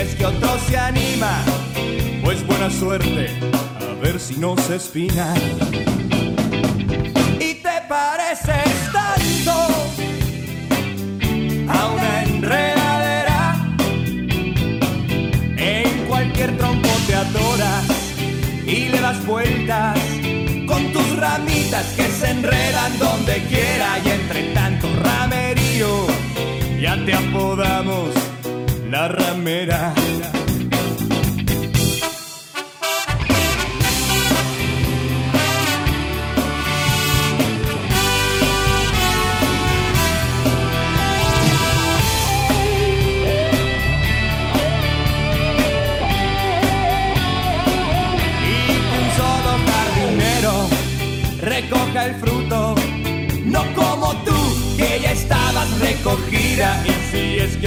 es que otro se anima, pues buena suerte, a ver si no se espina. Y te pareces tanto a una enredadera, en cualquier tronco te adoras y le das vueltas con tus ramitas que se enredan donde quiera y entre tanto ramerío ya te apodamos la ramera.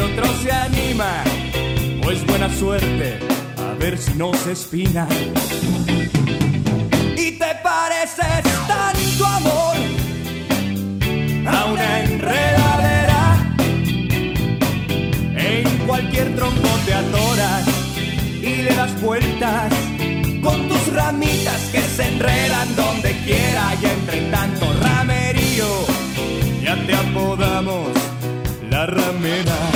Otro se anima, pues buena suerte, a ver si no se espina. Y te pareces tanto amor a una enredadera. En cualquier tronco te atoras y le das vueltas con tus ramitas que se enredan donde quiera y entre tanto ramerío ya te apodamos la ramera.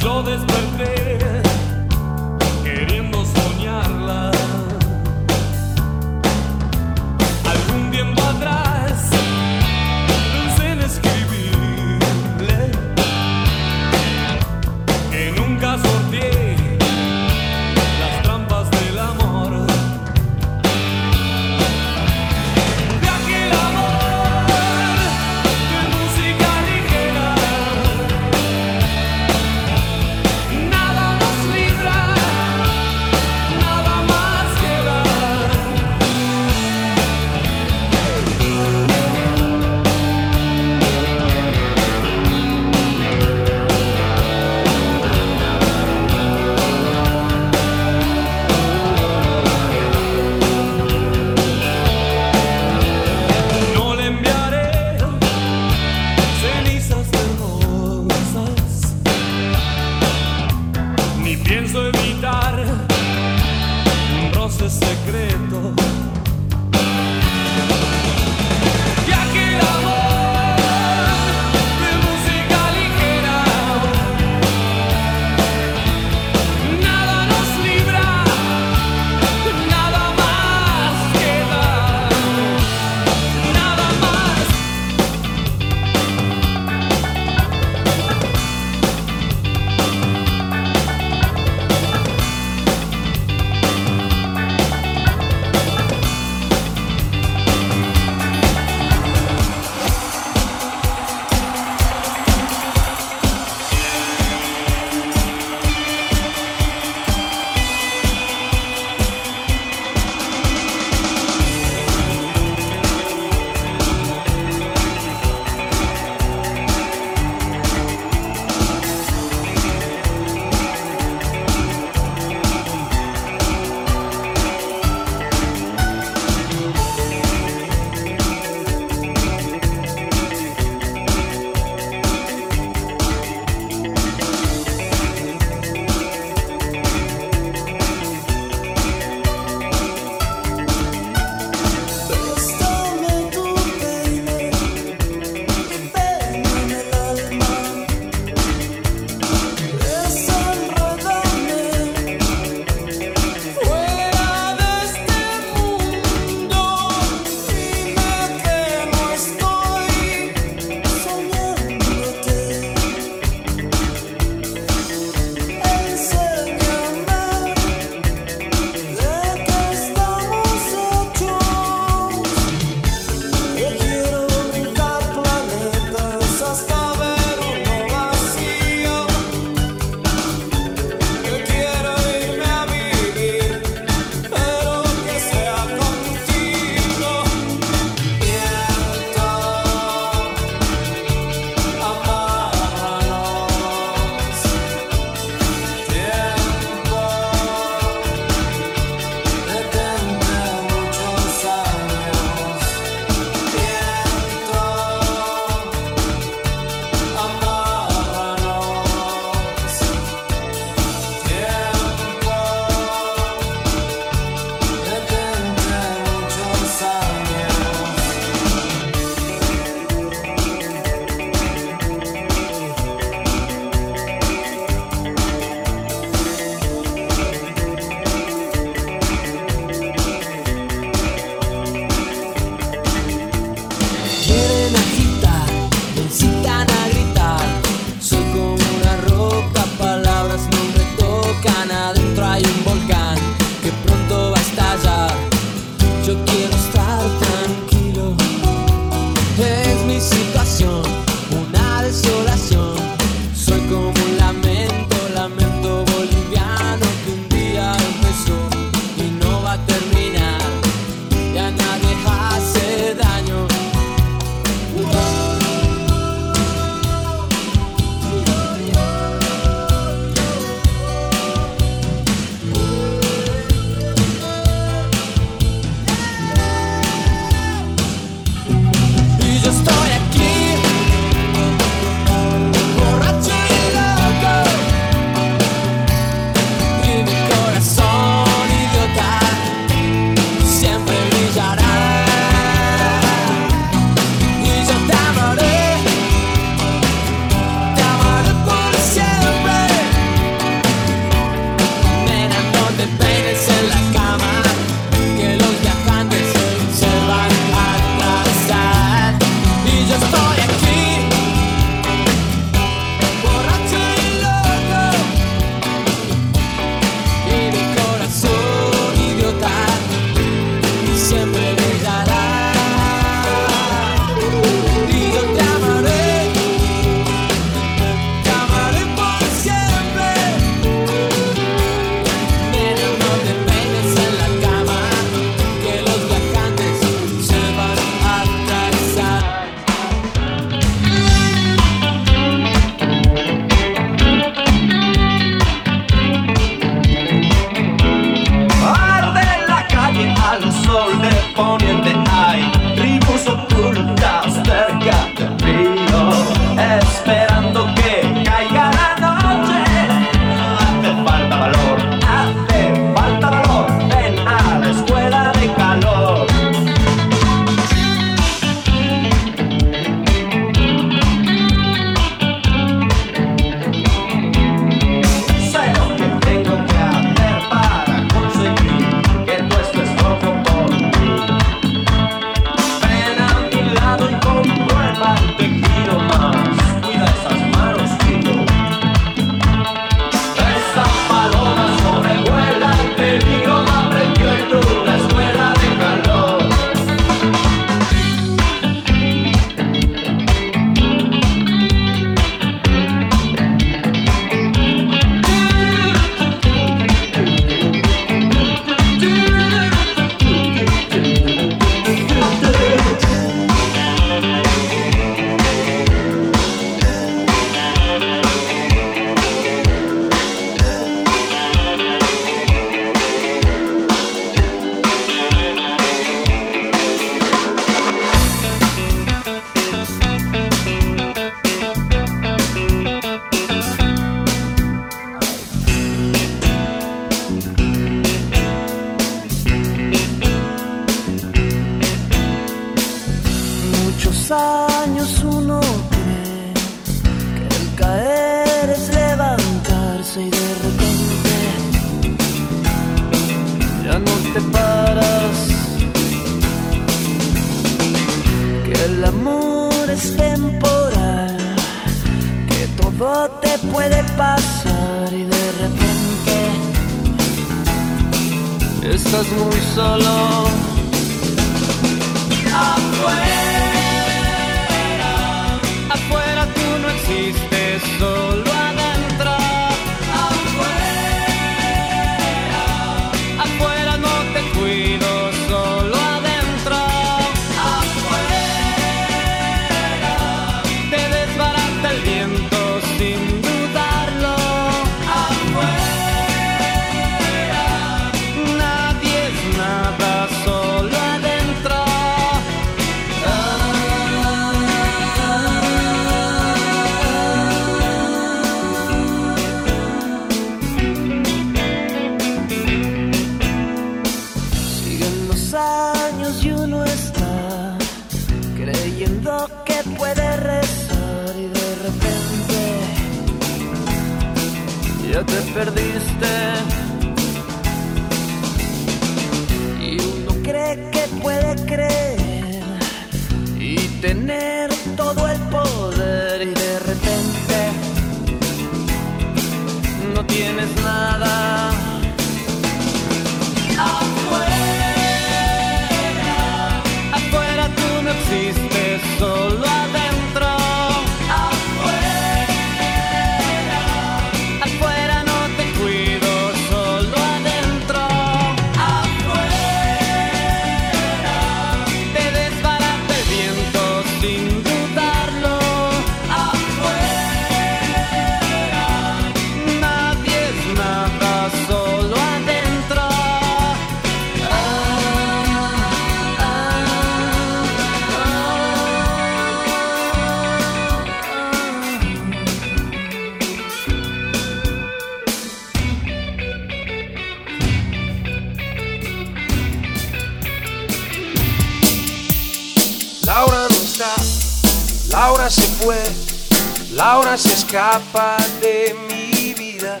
Se escapa de mi vida.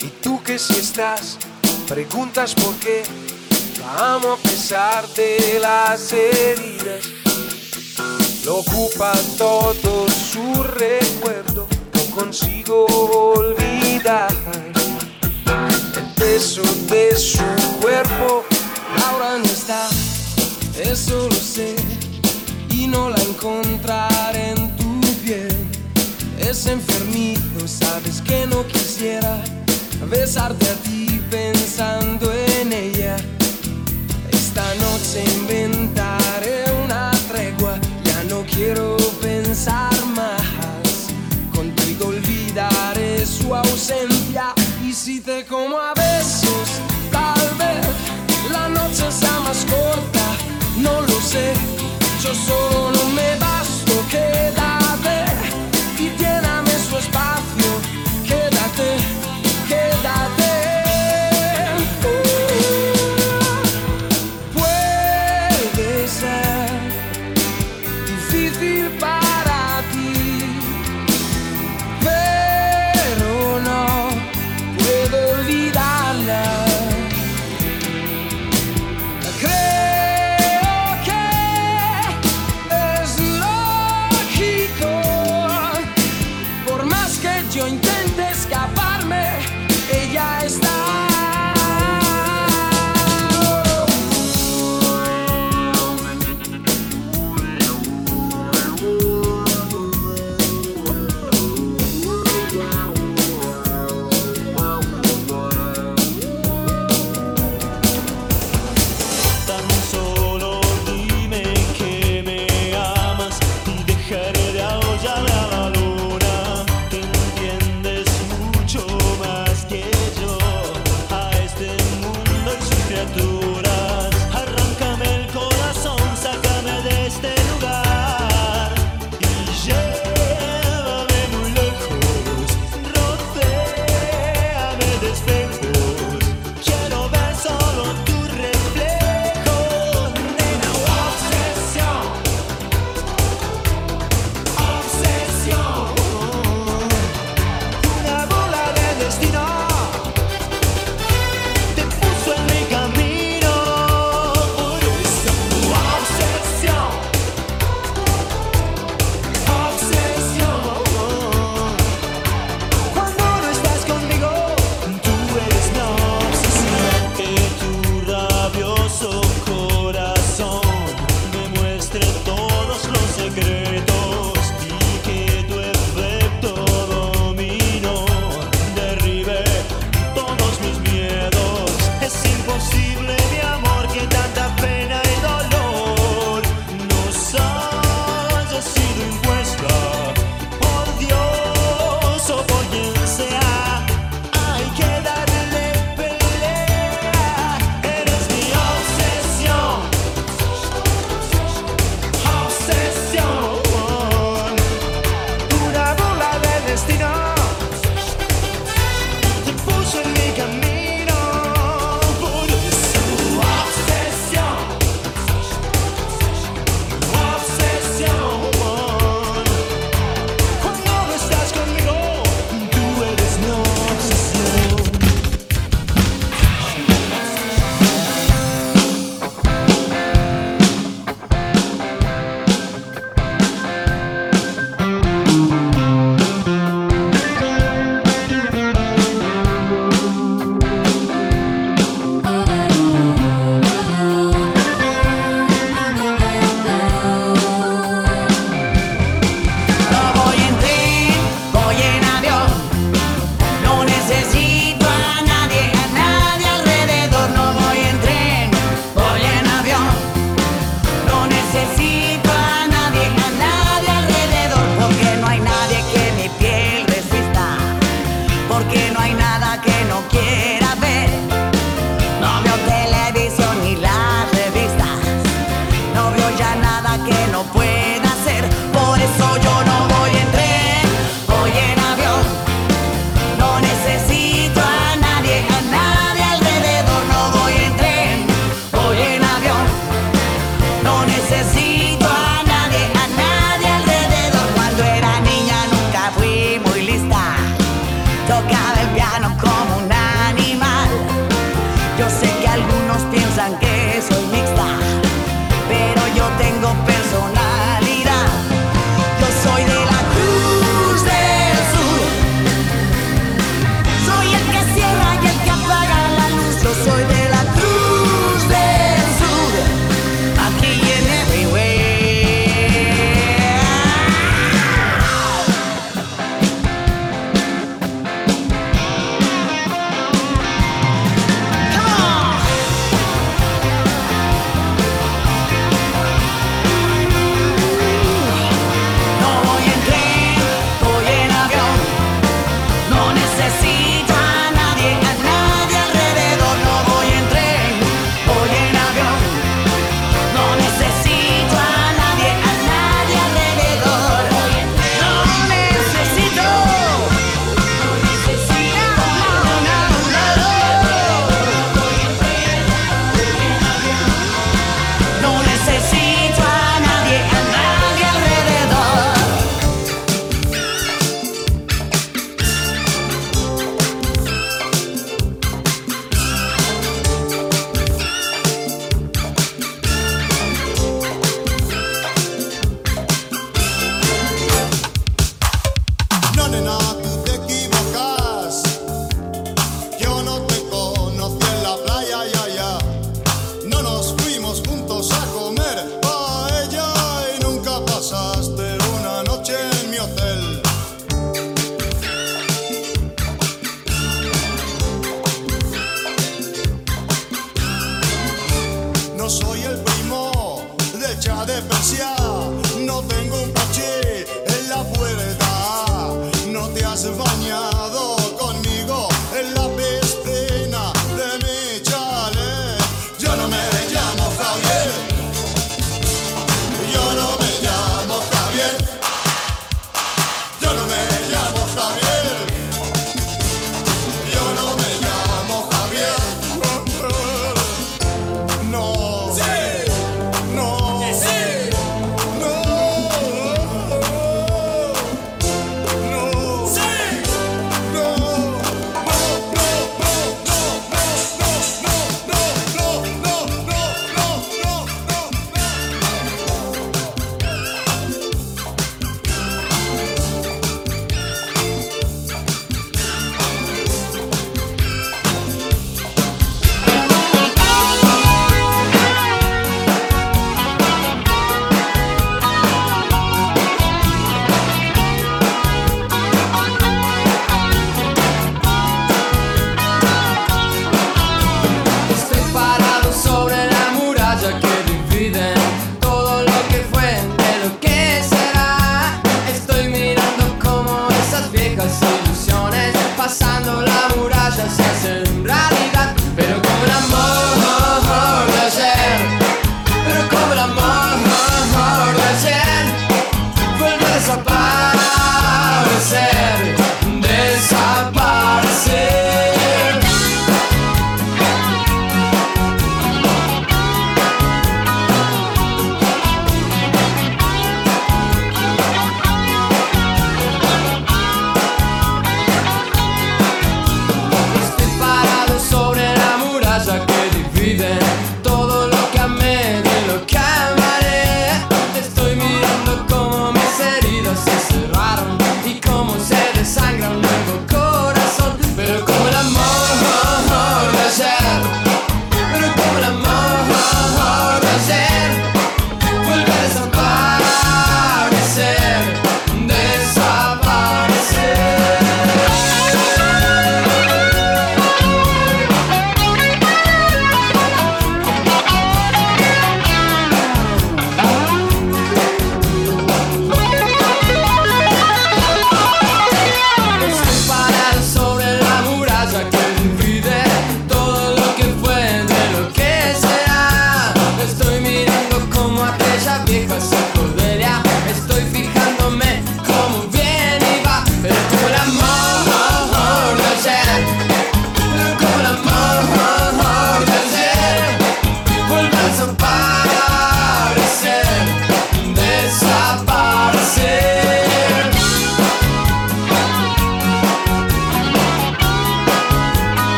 Y tú que si estás, preguntas por qué. Amo a pesar de las heridas. Lo ocupa todo su recuerdo, no consigo olvidar el peso de su cuerpo. Laura no está, eso lo sé, y no la encontraré en tu piel. Es sabes que no quisiera besarte a ti pensando en ella. Esta noche inventaré una tregua, ya no quiero pensar más. Contigo olvidaré su ausencia y si te como a besos, tal vez la noche sea más corta, no lo sé. Yo solo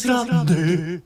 cosas